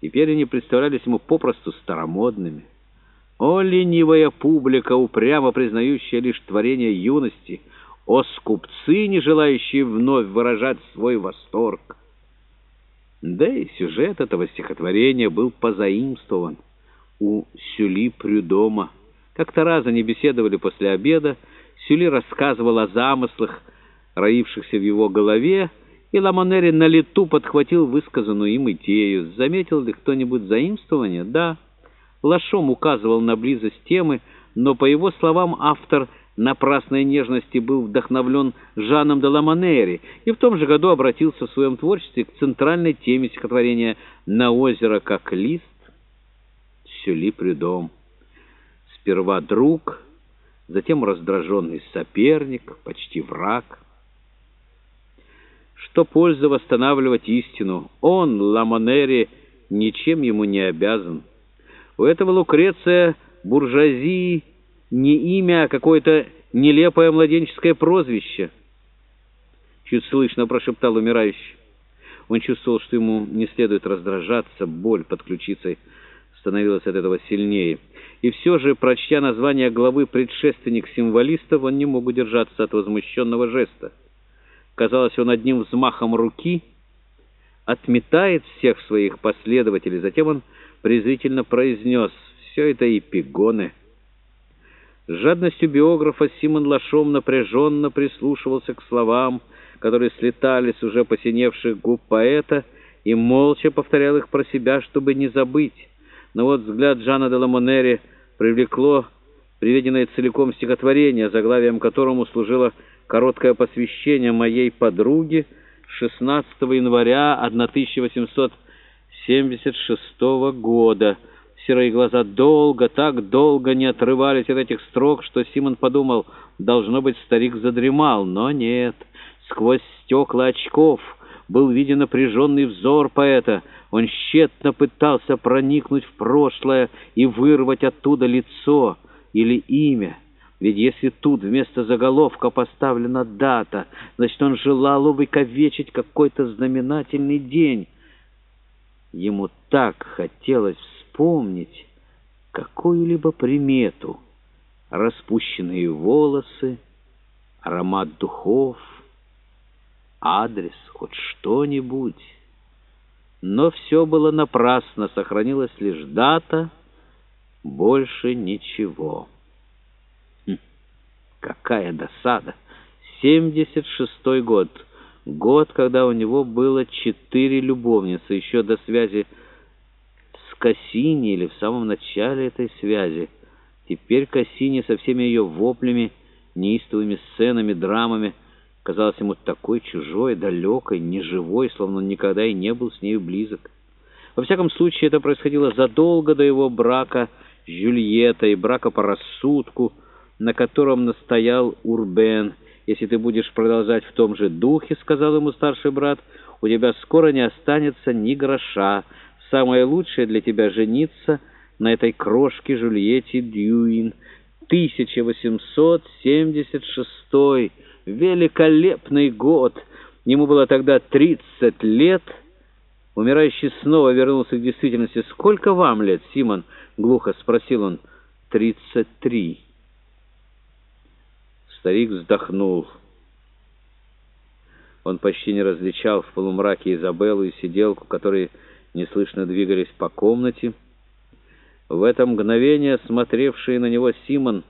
Теперь они представлялись ему попросту старомодными. О, ленивая публика, упрямо признающая лишь творение юности, о, скупцы, не желающие вновь выражать свой восторг. Да и сюжет этого стихотворения был позаимствован у Сюли Прюдома. Как-то раз они беседовали после обеда, Сюли рассказывал о замыслах, роившихся в его голове, и Ламонери на лету подхватил высказанную им идею. Заметил ли кто-нибудь заимствование? Да. Лашом указывал на близость темы, но, по его словам, автор напрасной нежности был вдохновлен Жаном де Ламонери и в том же году обратился в своем творчестве к центральной теме стихотворения «На озеро, как лист, сюли придом». Сперва друг, затем раздраженный соперник, почти враг — что польза восстанавливать истину? Он, Ламонери, ничем ему не обязан. У этого Лукреция буржуазии не имя, а какое-то нелепое младенческое прозвище. Чуть слышно прошептал умирающий. Он чувствовал, что ему не следует раздражаться, боль под ключицей становилась от этого сильнее. И все же, прочтя название главы «Предшественник символистов», он не мог удержаться от возмущенного жеста. Казалось, он одним взмахом руки отметает всех своих последователей. Затем он презрительно произнес «Все это эпигоны». С жадностью биографа Симон Лашом напряженно прислушивался к словам, которые слетали с уже посиневших губ поэта, и молча повторял их про себя, чтобы не забыть. Но вот взгляд Жана де Ламонери привлекло приведенное целиком стихотворение, заглавием которому служило короткое посвящение моей подруге 16 января 1876 года. Серые глаза долго, так долго не отрывались от этих строк, что Симон подумал, должно быть, старик задремал, но нет. Сквозь стекла очков был виден напряженный взор поэта. Он тщетно пытался проникнуть в прошлое и вырвать оттуда лицо или имя. Ведь если тут вместо заголовка поставлена дата, значит, он желал увековечить какой-то знаменательный день. Ему так хотелось вспомнить какую-либо примету. Распущенные волосы, аромат духов, адрес, хоть что-нибудь. Но все было напрасно, сохранилась лишь дата, больше ничего. Какая досада! 76-й год. Год, когда у него было четыре любовницы, еще до связи с Кассини или в самом начале этой связи. Теперь Кассини со всеми ее воплями, неистовыми сценами, драмами казалась ему такой чужой, далекой, неживой, словно он никогда и не был с нею близок. Во всяком случае, это происходило задолго до его брака с Жюльеттой, брака по рассудку, на котором настоял Урбен. «Если ты будешь продолжать в том же духе, — сказал ему старший брат, — у тебя скоро не останется ни гроша. Самое лучшее для тебя — жениться на этой крошке Жульетте Дьюин. 1876 великолепный год! Ему было тогда 30 лет». Умирающий снова вернулся к действительности. «Сколько вам лет, Симон?» — глухо спросил он. «Тридцать три». Старик вздохнул. Он почти не различал в полумраке Изабеллу и сиделку, которые неслышно двигались по комнате. В это мгновение смотревший на него Симон —